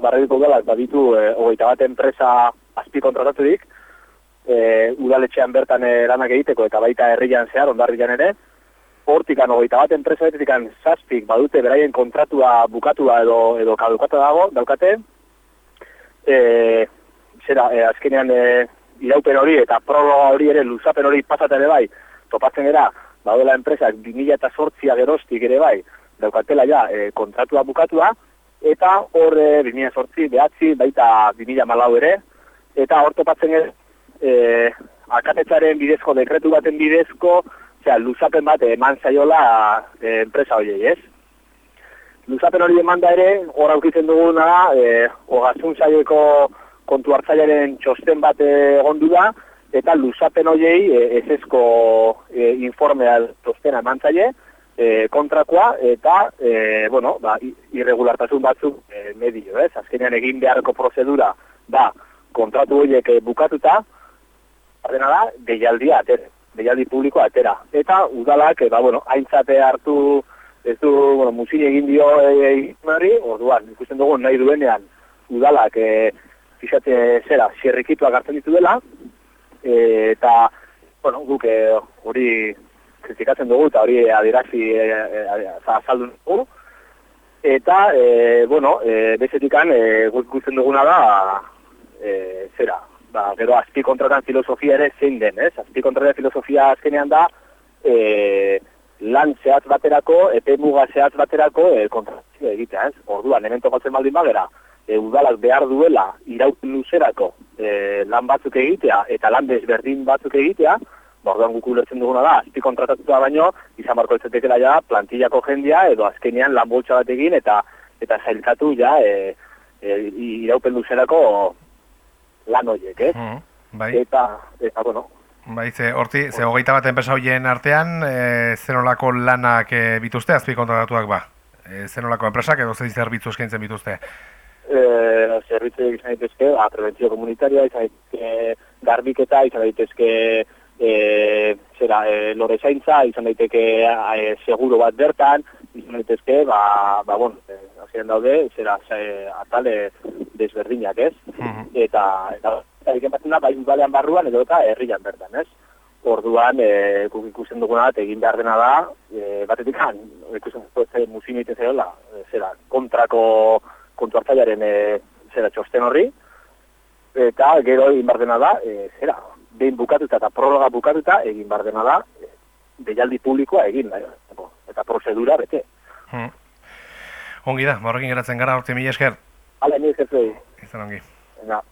barreiko udalak baditu e, hogeita bat enpresa azpi kontrataturik, e, udaletxean bertan eranak egiteko eta baita herrian zehar, ondarrian ere, hortikan hogeita bat enpresa betetikan zazpik badute beraien kontratua bukatua edo, edo kadukata dago, daukate, e, zera, e, azkenean e, iraupen hori eta prologa hori ere luzapen hori pasatzen ere bai, topatzen era, badela enpresak 2000 eta sortzia gerostik ere bai, daukatela ja e, kontratua bukatua, eta hor e, 2000 sortzi, behatzi, baita 2000 malau ere, eta hor topatzen ere, e, akatetzaren bidezko, dekretu baten bidezko, zera, luzapen bat eman zaiola e, enpresa horiei, ez? Luzapen hori eman da ere, hor aukitzen duguna, e, ogazun zaieko kontu hartzaiaren txosten bat egon da, eta luzapen horiei e, ezezko e, informea tostena mantzaile, e, kontrakoa, eta, e, bueno, ba, irregulartasun batzuk e, medio, ez? Azkenean egin beharko prozedura, ba, kontratu horiek e, bukatuta, ardena da, deialdia atera, deialdi publikoa atera. Eta, udalak, e, ba, bueno, haintzate hartu, ez du, bueno, musin egin dio egin e, orduan, ikusten dugu nahi duenean, udalak, e, fixate zera, xerrikituak hartzen ditu dela, e, eta bueno, guk e, hori kritikatzen dugu eta hori adirazi e, e, azaldu dugu eta e, bueno, e, bezetikan e, gusten duguna da e, zera ba, gero azpi kontratan filosofia ere zein den, ez? Azpi kontratan filosofia azkenean da e, lan zehatz baterako, epe muga zehatz baterako e, kontratazio egitea, ez? Orduan, hemen tokatzen baldin bagera, e, udalak behar duela iraupen luzerako e, lan batzuk egitea eta lan desberdin batzuk egitea, borduan ba, guk ulertzen duguna da, azpi kontratatuta baino, izan barko etzetekela ja plantillako jendia edo azkenean lan boltsa bat egin eta eta zailkatu ja e, e, iraupen luzerako lan horiek, eh? Mm, bai. Eta, eta, bueno, Bai, ze, horti, ze hogeita bat enpresa horien artean, e, zenolako lanak e, bituzte, azpi kontratatuak ba? E, zenolako enpresak edo zei zerbitzu eskaintzen bituzte? eh, zerbitzu izan daitezke, ba, prebentzio komunitaria, izan daitezke garbiketa, izan daitezke eh, zera, eh, lore zaintza, izan daiteke eh, seguro bat bertan, izan daitezke, ba, ba bon, eh, daude, zera, ze, atale desberdinak, ez? Eta, eta, eta, batzen da, bai balean barruan, edo eta herrian bertan, ez? Orduan, e, guk ikusten duguna, egin behar dena da, e, batetik han, ikusten duguna, musin egiten zera, zera, kontrako kontu hartzaiaren e, zera txosten horri, eta gero egin bar dena da, e, zera, behin bukatuta eta prologa bukatuta egin bar dena da, deialdi publikoa egin, da, eta prozedura bete. Hmm. Ongi da, horrekin geratzen gara, orte mila esker. Hala, nire zezei. Izan ongi. Venga.